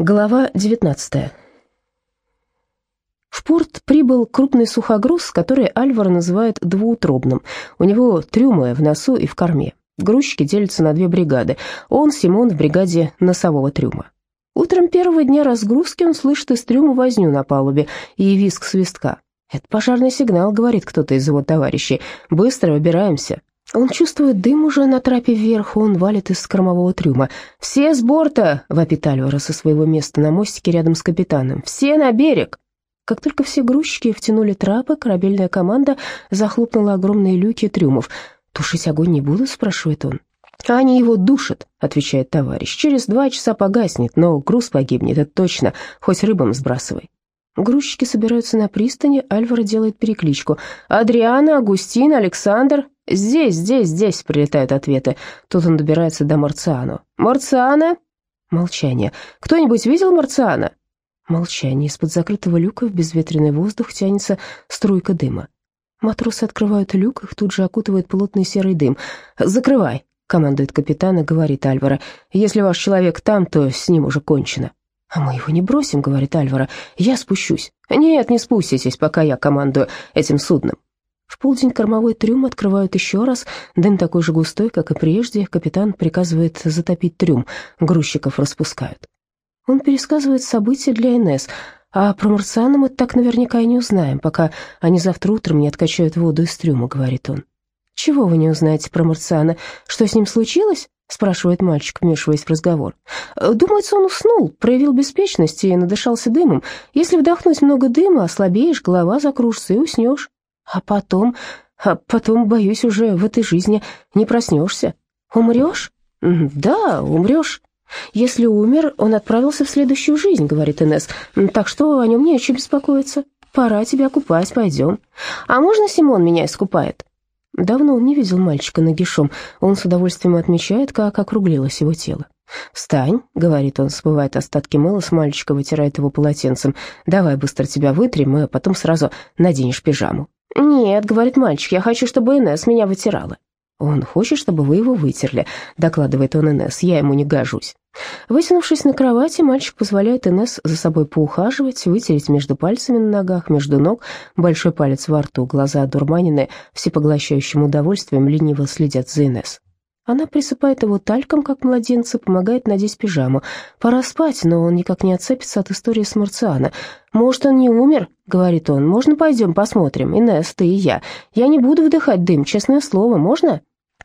Глава 19 В порт прибыл крупный сухогруз, который Альвар называет двуутробным. У него трюмы в носу и в корме. Грузчики делятся на две бригады. Он, Симон, в бригаде носового трюма. Утром первого дня разгрузки он слышит из трюма возню на палубе и визг свистка. «Это пожарный сигнал», — говорит кто-то из его товарищей. «Быстро выбираемся». Он чувствует дым уже на трапе вверх, он валит из кормового трюма. «Все с борта!» — вопит Альвара со своего места на мостике рядом с капитаном. «Все на берег!» Как только все грузчики втянули трапы, корабельная команда захлопнула огромные люки трюмов. «Тушить огонь не буду?» — спрашивает он. «Они его душат», — отвечает товарищ. «Через два часа погаснет, но груз погибнет, это точно, хоть рыбам сбрасывай». Грузчики собираются на пристани, Альвара делает перекличку. «Адриана, Агустин, Александр!» «Здесь, здесь, здесь!» — прилетают ответы. Тут он добирается до Марциану. «Марциана?» Молчание. «Кто-нибудь видел Марциана?» Молчание. Из-под закрытого люка в безветренный воздух тянется струйка дыма. Матросы открывают люк, их тут же окутывает плотный серый дым. «Закрывай!» — командует капитан и говорит Альвара. «Если ваш человек там, то с ним уже кончено». «А мы его не бросим», — говорит Альвара. «Я спущусь». «Нет, не спуститесь, пока я командую этим судном». В полдень кормовой трюм открывают еще раз. Дым такой же густой, как и прежде. Капитан приказывает затопить трюм. Грузчиков распускают. Он пересказывает события для НС. А про марциана мы так наверняка и не узнаем, пока они завтра утром не откачают воду из трюма, говорит он. «Чего вы не узнаете про марциана? Что с ним случилось?» — спрашивает мальчик, вмешиваясь в разговор. «Думается, он уснул, проявил беспечность и надышался дымом. Если вдохнуть много дыма, ослабеешь, голова закружится и уснешь. А потом... А потом, боюсь, уже в этой жизни не проснешься. Умрешь? Да, умрешь. Если умер, он отправился в следующую жизнь, говорит Инесс. Так что о нем не о чем беспокоиться. Пора тебя купать, пойдем. А можно Симон меня искупает? Давно он не видел мальчика нагишом. Он с удовольствием отмечает, как округлилось его тело. «Встань», — говорит он, смывает остатки мыла с мальчика, вытирает его полотенцем. «Давай быстро тебя вытрем, и потом сразу наденешь пижаму». «Нет», — говорит мальчик, — «я хочу, чтобы Инесс меня вытирала». «Он хочет, чтобы вы его вытерли», — докладывает он Инесс, — «я ему не гожусь». Вытянувшись на кровати, мальчик позволяет Инесс за собой поухаживать, вытереть между пальцами на ногах, между ног, большой палец во рту, глаза одурманенные, всепоглощающим удовольствием лениво следят за Инесс. Она присыпает его тальком, как младенца, помогает надеть пижаму. Пора спать, но он никак не отцепится от истории с Марциана. «Может, он не умер?» — говорит он. «Можно пойдем посмотрим? Инесс, ты и я. Я не буду вдыхать дым, честное слово, можно?»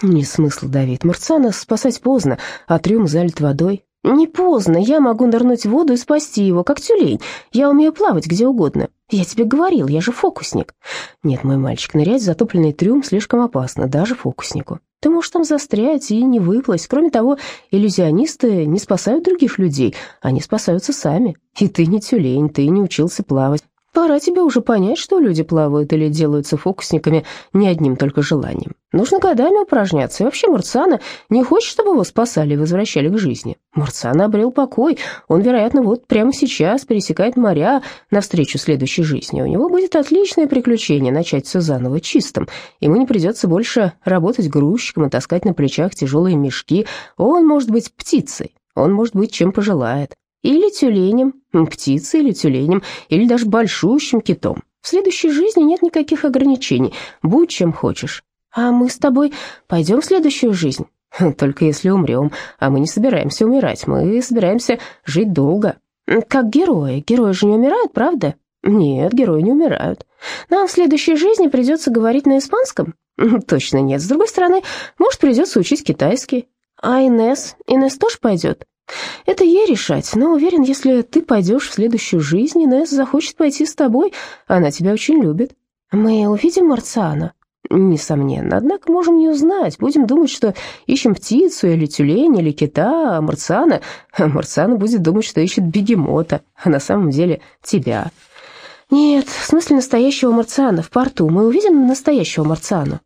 «Не смысл, Давид. Марциана спасать поздно, а трюм залит водой. «Не поздно, я могу нырнуть в воду и спасти его, как тюлень. Я умею плавать где угодно. Я тебе говорил, я же фокусник». «Нет, мой мальчик, нырять в затопленный трюм слишком опасно, даже фокуснику. Ты можешь там застрять и не выплыть. Кроме того, иллюзионисты не спасают других людей, они спасаются сами. И ты не тюлень, ты не учился плавать. Пора тебе уже понять, что люди плавают или делаются фокусниками не одним только желанием. Нужно годами упражняться, и вообще Марциана не хочет, чтобы его спасали и возвращали к жизни. Марциана обрел покой, он, вероятно, вот прямо сейчас пересекает моря навстречу следующей жизни. У него будет отличное приключение начать все заново чистым. Ему не придется больше работать грузчиком и таскать на плечах тяжелые мешки. Он может быть птицей, он может быть чем пожелает. Или тюленем, птицей или тюленем, или даже большущим китом. В следующей жизни нет никаких ограничений, будь чем хочешь. А мы с тобой пойдем в следующую жизнь? Только если умрем, а мы не собираемся умирать, мы собираемся жить долго. Как герои, герои же не умирают, правда? Нет, герои не умирают. Нам в следующей жизни придется говорить на испанском? Точно нет. С другой стороны, может, придется учить китайский. А Инесс? Инесс тоже пойдет? Это ей решать, но уверен, если ты пойдешь в следующую жизнь, Инесс захочет пойти с тобой, она тебя очень любит. Мы увидим Марциана? Несомненно, однако можем не узнать, будем думать, что ищем птицу или тюлень, или кита, а Марциана... Марциана будет думать, что ищет бегемота, а на самом деле тебя. Нет, в смысле настоящего Марциана в порту, мы увидим настоящего Марциана.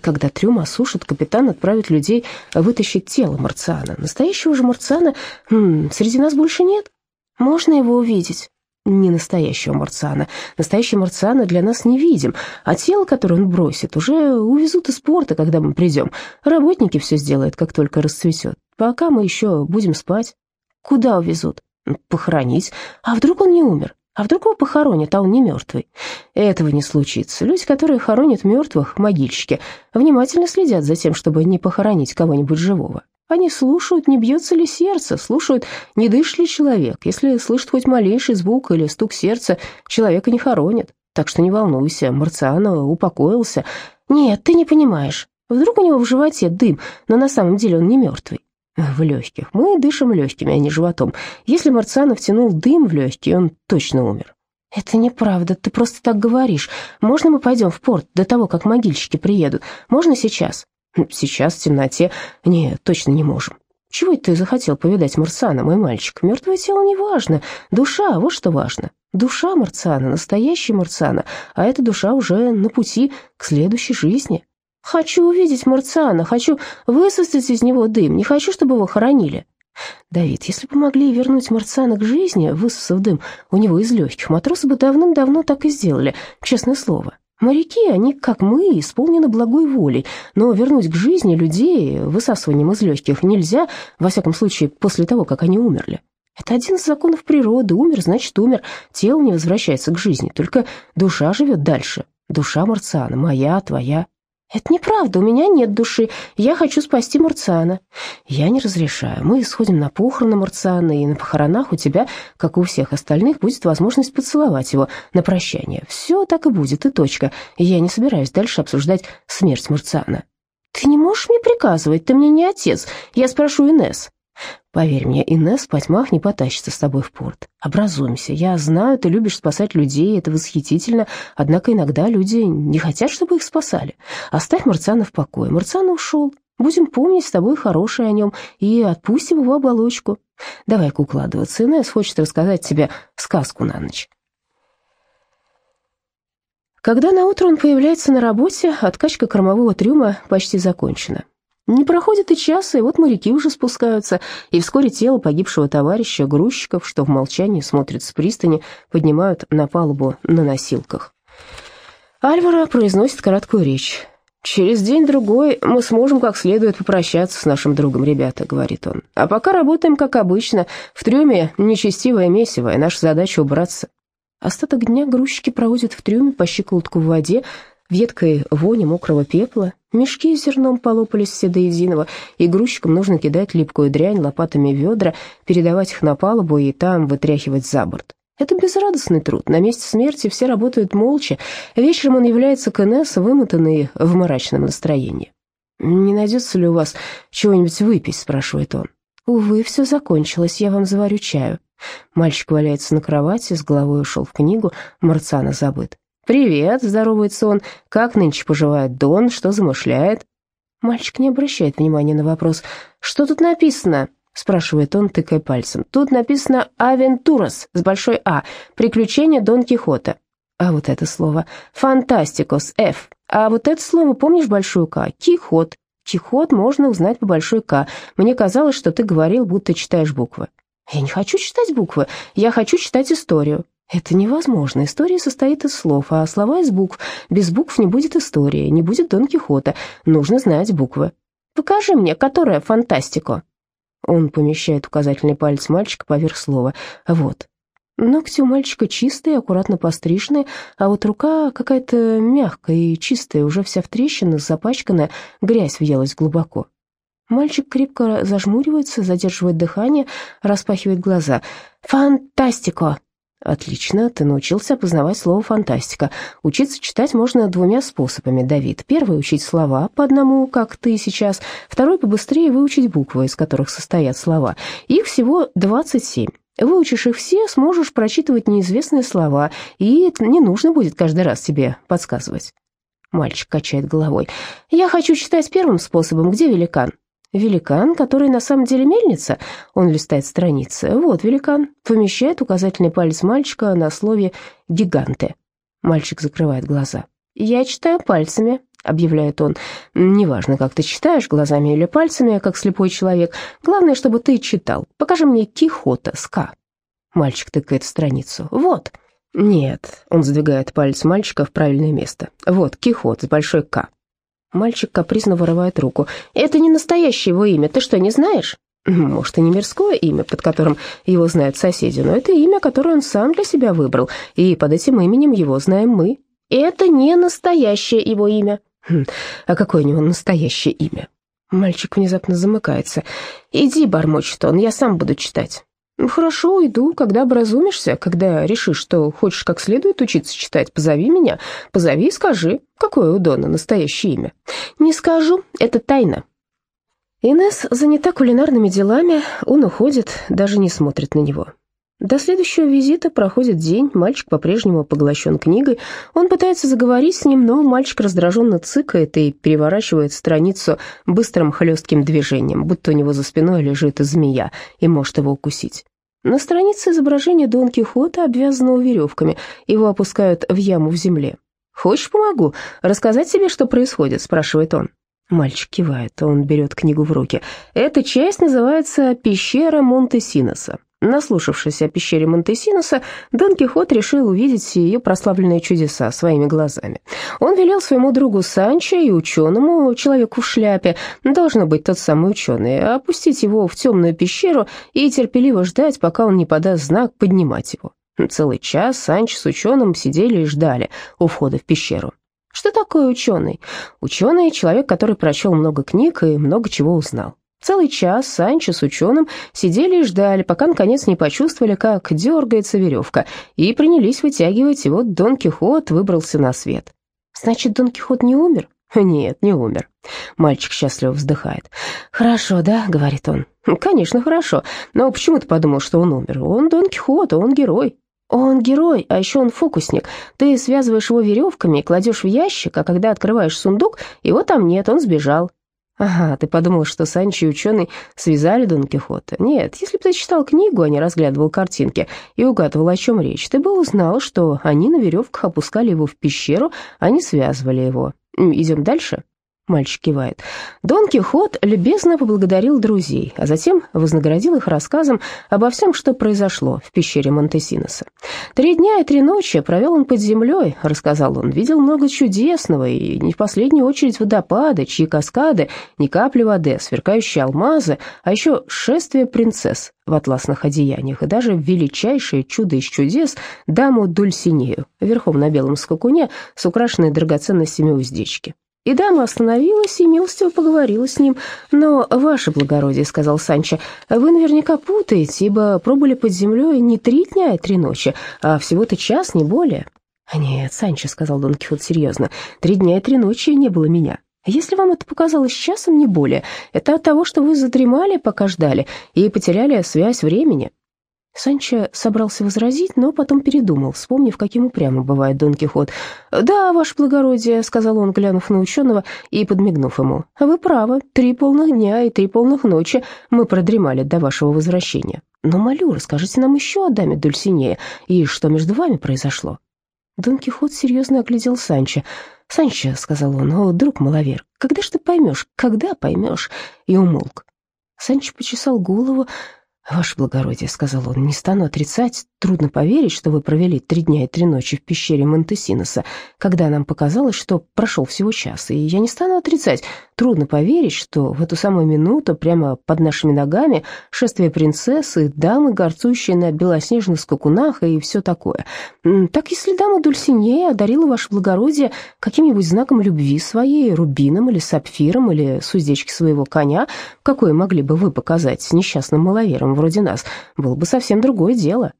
Когда трюм осушит, капитан отправит людей вытащить тело Марциана. Настоящего же Марциана м среди нас больше нет. Можно его увидеть? Не настоящего Марциана. Настоящий Марциана для нас не видим, а тело, которое он бросит, уже увезут из порта, когда мы придем. Работники все сделают, как только расцветет. Пока мы еще будем спать. Куда увезут? Похоронить. А вдруг он не умер? А вдруг его похоронят, а он не мертвый? Этого не случится. Люди, которые хоронят мертвых, могильщики, внимательно следят за тем, чтобы не похоронить кого-нибудь живого. Они слушают, не бьется ли сердце, слушают, не дышит ли человек. Если слышат хоть малейший звук или стук сердца, человека не хоронят. Так что не волнуйся, Марциано упокоился. Нет, ты не понимаешь. Вдруг у него в животе дым, но на самом деле он не мертвый. В легких. Мы дышим легкими, а не животом. Если Марциано втянул дым в легкие, он точно умер. «Это неправда, ты просто так говоришь. Можно мы пойдем в порт до того, как могильщики приедут? Можно сейчас?» «Сейчас, в темноте? Нет, точно не можем. Чего ты захотел повидать Марциана, мой мальчик? Мертвое тело не важно, душа, вот что важно. Душа Марциана, настоящий Марциана, а эта душа уже на пути к следующей жизни». Хочу увидеть Марциана, хочу высосать из него дым, не хочу, чтобы его хоронили. Давид, если бы могли вернуть Марциана к жизни, высосав дым у него из легких, матросы бы давным-давно так и сделали, честное слово. Моряки, они, как мы, исполнены благой волей, но вернуть к жизни людей высасыванием из легких нельзя, во всяком случае, после того, как они умерли. Это один из законов природы. Умер, значит, умер. Тело не возвращается к жизни, только душа живет дальше. Душа Марциана, моя, твоя. «Это неправда, у меня нет души, я хочу спасти Марциана». «Я не разрешаю, мы сходим на похороны Марциана, и на похоронах у тебя, как и у всех остальных, будет возможность поцеловать его на прощание. Все так и будет, и точка. Я не собираюсь дальше обсуждать смерть Марциана». «Ты не можешь мне приказывать, ты мне не отец, я спрошу Инесс». Поверь мне, Инесс в тьмах не потащится с тобой в порт. Образуемся. Я знаю, ты любишь спасать людей, это восхитительно, однако иногда люди не хотят, чтобы их спасали. Оставь Марциана в покое. Марциан ушел. Будем помнить с тобой хорошее о нем и отпустим его оболочку. Давай-ка укладываться. Инесс хочет рассказать тебе сказку на ночь. Когда наутро он появляется на работе, откачка кормового трюма почти закончена. Не проходит и часа, и вот моряки уже спускаются, и вскоре тело погибшего товарища, грузчиков, что в молчании смотрят с пристани, поднимают на палубу на носилках. Альвара произносит короткую речь. «Через день-другой мы сможем как следует попрощаться с нашим другом, ребята», — говорит он. «А пока работаем, как обычно. В трюме нечестивое месиво, и наша задача убраться». Остаток дня грузчики проводят в трюме по щиколотку в воде, в едкой воне мокрого пепла, Мешки с зерном полопались все до единого, и грузчикам нужно кидать липкую дрянь лопатами в ведра, передавать их на палубу и там вытряхивать за борт. Это безрадостный труд. На месте смерти все работают молча. Вечером он является к Инесс, вымотанный в мрачном настроении. «Не найдется ли у вас чего-нибудь выпить?» – спрашивает он. «Увы, все закончилось, я вам заварю чаю». Мальчик валяется на кровати, с головой ушел в книгу, Марцана забыт. «Привет», — здоровается он. «Как нынче поживает Дон? Что замышляет?» Мальчик не обращает внимания на вопрос. «Что тут написано?» — спрашивает он, тыкая пальцем. «Тут написано «Авентурас» с большой «А», «Приключения Дон Кихота». А вот это слово «Фантастикос» — «Ф». А вот это слово, помнишь большую «К»? «Кихот». «Кихот» можно узнать по большой «К». Мне казалось, что ты говорил, будто читаешь буквы. Я не хочу читать буквы, я хочу читать историю. Это невозможно. История состоит из слов, а слова из букв. Без букв не будет истории, не будет Дон Кихота. Нужно знать буквы. Покажи мне, которая фантастико. Он помещает указательный палец мальчика поверх слова. Вот. Ногти у мальчика чистые, аккуратно постриженные, а вот рука какая-то мягкая и чистая, уже вся в трещинах, запачканная, грязь въелась глубоко. Мальчик крепко зажмуривается, задерживает дыхание, распахивает глаза. «Фантастико!» Отлично, ты научился опознавать слово «фантастика». Учиться читать можно двумя способами, Давид. Первый — учить слова по одному, как ты сейчас. Второй — побыстрее выучить буквы, из которых состоят слова. Их всего 27. Выучишь их все, сможешь прочитывать неизвестные слова, и не нужно будет каждый раз тебе подсказывать. Мальчик качает головой. «Я хочу читать первым способом. Где великан?» Великан, который на самом деле мельница, он листает страницы. Вот великан, помещает указательный палец мальчика на слове «гиганты». Мальчик закрывает глаза. «Я читаю пальцами», — объявляет он. «Неважно, как ты читаешь, глазами или пальцами, как слепой человек. Главное, чтобы ты читал. Покажи мне Кихота с К». Мальчик тыкает в страницу. «Вот». «Нет», — он сдвигает палец мальчика в правильное место. «Вот, Кихот с большой К». Мальчик капризно вырывает руку. «Это не настоящее его имя, ты что, не знаешь?» Может, и не мирское имя, под которым его знают соседи, но это имя, которое он сам для себя выбрал, и под этим именем его знаем мы. Это не настоящее его имя. Хм, а какое у него настоящее имя? Мальчик внезапно замыкается. «Иди», — бормочет он, — «я сам буду читать». «Хорошо, уйду, когда образумишься, когда решишь, что хочешь как следует учиться читать, позови меня, позови и скажи, какое у Дона настоящее имя». «Не скажу, это тайна». Инесс занята кулинарными делами, он уходит, даже не смотрит на него. До следующего визита проходит день, мальчик по-прежнему поглощен книгой. Он пытается заговорить с ним, но мальчик раздраженно цыкает и переворачивает страницу быстрым хлестким движением, будто у него за спиной лежит змея и может его укусить. На странице изображение Дон Кихота, обвязанного веревками. Его опускают в яму в земле. «Хочешь, помогу? Рассказать себе, что происходит?» – спрашивает он. Мальчик кивает, он берет книгу в руки. Эта часть называется «Пещера Монте-Синоса». Наслушавшись о пещере Монтесиноса, Дон Кихот решил увидеть ее прославленные чудеса своими глазами. Он велел своему другу Санчо и ученому, человеку в шляпе, должно быть тот самый ученый, опустить его в темную пещеру и терпеливо ждать, пока он не подаст знак поднимать его. Целый час Санчо с ученым сидели и ждали у входа в пещеру. Что такое ученый? Ученый — человек, который прочел много книг и много чего узнал. Целый час Санчо с ученым сидели и ждали, пока наконец не почувствовали, как дергается веревка, и принялись вытягивать, и вот Дон Кихот выбрался на свет. «Значит, Дон Кихот не умер?» «Нет, не умер». Мальчик счастливо вздыхает. «Хорошо, да?» — говорит он. «Конечно, хорошо. Но почему ты подумал, что он умер? Он Дон Кихот, он герой». «Он герой, а еще он фокусник. Ты связываешь его веревками, кладешь в ящик, а когда открываешь сундук, его там нет, он сбежал. «Ага, ты подумал, что Санчо и ученый связали Дон Кихота? Нет, если бы ты читал книгу, а не разглядывал картинки и угадывал, о чем речь, ты бы узнал, что они на веревках опускали его в пещеру, а не связывали его. Идем дальше?» Мальчик кивает. Дон Кихот любезно поблагодарил друзей, а затем вознаградил их рассказом обо всем, что произошло в пещере Монтесиноса. «Три дня и три ночи провел он под землей», — рассказал он. «Видел много чудесного, и не в последнюю очередь водопады, чьи каскады, ни капли воды, сверкающие алмазы, а еще шествие принцесс в атласных одеяниях, и даже величайшее чудо из чудес — даму Дульсинею, верхом на белом скакуне с украшенной драгоценностями уздечки. И дама остановилась и милостиво поговорила с ним. «Но, ваше благородие», — сказал Санчо, — «вы наверняка путаете, ибо пробыли под землей не три дня и три ночи, а всего-то час, не более». «Нет, Санчо», — сказал Дон Кихот серьезно, — «три дня и три ночи не было меня». Если вам это показалось часом, не более, это от того, что вы задремали, пока ждали, и потеряли связь времени. Санчо собрался возразить, но потом передумал, вспомнив, каким упрямым бывает Дон Кихот. «Да, ваше благородие», — сказал он, глянув на ученого и подмигнув ему. «Вы правы, три полных дня и три полных ночи мы продремали до вашего возвращения. Но, молю, расскажите нам еще о даме Дульсинея и что между вами произошло». Дон Кихот серьезно оглядел Санчо. «Санчо», — сказал он, — «о, друг маловер, когда ж ты поймешь, когда поймешь?» И умолк. Санчо почесал голову, «Ваше благородие», — сказал он, — «не стану отрицать, трудно поверить, что вы провели три дня и три ночи в пещере Монтесиноса, когда нам показалось, что прошел всего час, и я не стану отрицать, трудно поверить, что в эту самую минуту прямо под нашими ногами шествие принцессы, дамы, горцующие на белоснежных скакунах и все такое. Так если дама Дульсинея одарила ваше благородие каким-нибудь знаком любви своей, рубином или сапфиром, или с своего коня, какое могли бы вы показать несчастным маловерам, человеком вроде нас, было бы совсем другое дело».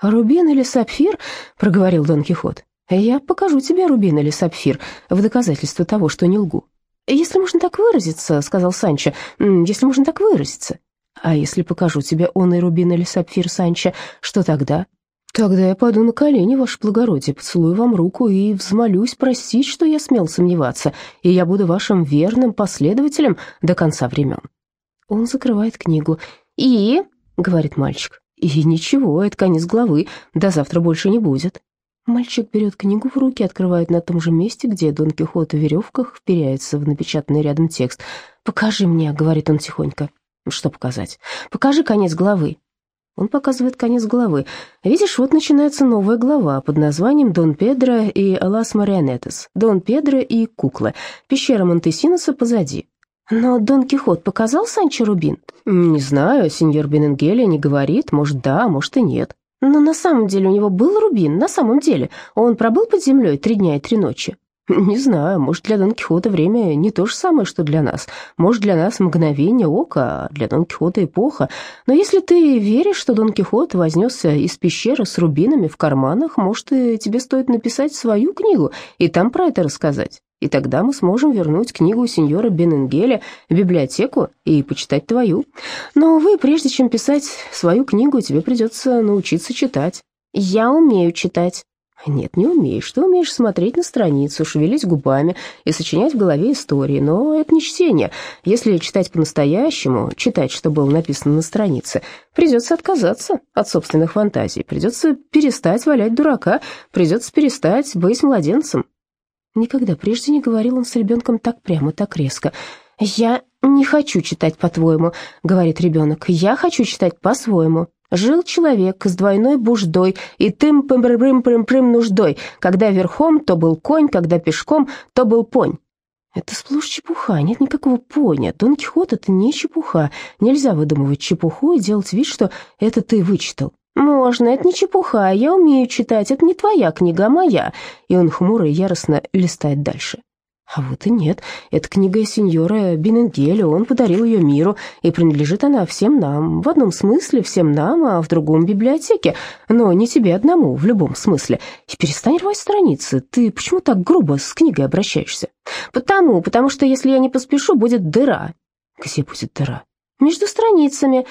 «Рубин или сапфир?» — проговорил Дон Кихот. «Я покажу тебе рубин или сапфир в доказательство того, что не лгу». «Если можно так выразиться», — сказал Санчо, — «если можно так выразиться». «А если покажу тебе он и рубин или сапфир, Санчо, что тогда?» «Тогда я паду на колени, ваше благородие, поцелую вам руку и взмолюсь простить, что я смел сомневаться, и я буду вашим верным последователем до конца времен». Он закрывает книгу. «И?» — говорит мальчик. «И ничего, это конец главы, до завтра больше не будет». Мальчик берет книгу в руки, открывает на том же месте, где Дон Кихот в веревках вперяется в напечатанный рядом текст. «Покажи мне», — говорит он тихонько. «Что показать?» «Покажи конец главы». Он показывает конец главы. Видишь, вот начинается новая глава под названием «Дон Педро и Лас Марионетес». «Дон Педро и куклы». Пещера Монтесиноса позади. Но Дон Кихот показал Санчо Рубин? Не знаю, сеньор Бененгелия не говорит, может да, может и нет. Но на самом деле у него был Рубин, на самом деле. Он пробыл под землей три дня и три ночи. Не знаю, может, для Дон Кихота время не то же самое, что для нас. Может, для нас мгновение ока, а для Дон Кихота эпоха. Но если ты веришь, что Дон Кихот вознесся из пещеры с рубинами в карманах, может, и тебе стоит написать свою книгу и там про это рассказать. И тогда мы сможем вернуть книгу сеньора Бененгеля в библиотеку и почитать твою. Но, увы, прежде чем писать свою книгу, тебе придется научиться читать. Я умею читать. Нет, не умеешь. Ты умеешь смотреть на страницу, шевелить губами и сочинять в голове истории, но это не чтение. Если читать по-настоящему, читать, что было написано на странице, придется отказаться от собственных фантазий, придется перестать валять дурака, придется перестать быть младенцем. Никогда прежде не говорил он с ребенком так прямо, так резко. «Я не хочу читать по-твоему», — говорит ребенок. «Я хочу читать по-своему». Жил человек с двойной буждой и тым пым прым прым прым нуждой. Когда верхом, то был конь, когда пешком, то был понь. Это сплошь чепуха, нет никакого поня. Дон Кихот — это не чепуха. Нельзя выдумывать чепуху и делать вид, что это ты вычитал. «Можно, это не чепуха, я умею читать, это не твоя книга, а моя». И он хмуро и яростно листает дальше. А вот и нет. Это книга сеньора Бененгеля, он подарил ее миру, и принадлежит она всем нам. В одном смысле всем нам, а в другом библиотеке. Но не тебе одному, в любом смысле. И перестань рвать страницы. Ты почему так грубо с книгой обращаешься? Потому, потому что если я не поспешу, будет дыра. Где будет дыра? Между страницами.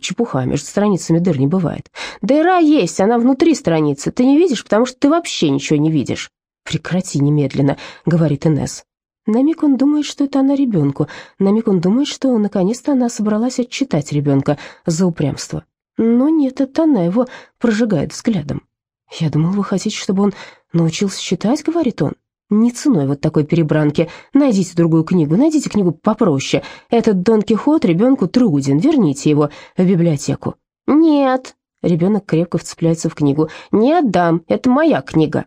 Чепуха, между страницами дыр не бывает. Дыра есть, она внутри страницы. Ты не видишь, потому что ты вообще ничего не видишь. «Прекрати немедленно», — говорит Инесс. На миг он думает, что это она ребенку. На миг он думает, что наконец-то она собралась отчитать ребенка за упрямство. Но нет, это она его прожигает взглядом. «Я думал, вы хотите, чтобы он научился читать», — говорит он. «Не ценой вот такой перебранки. Найдите другую книгу, найдите книгу попроще. Этот Дон Кихот ребенку труден, верните его в библиотеку». «Нет», — ребенок крепко вцепляется в книгу. «Не отдам, это моя книга».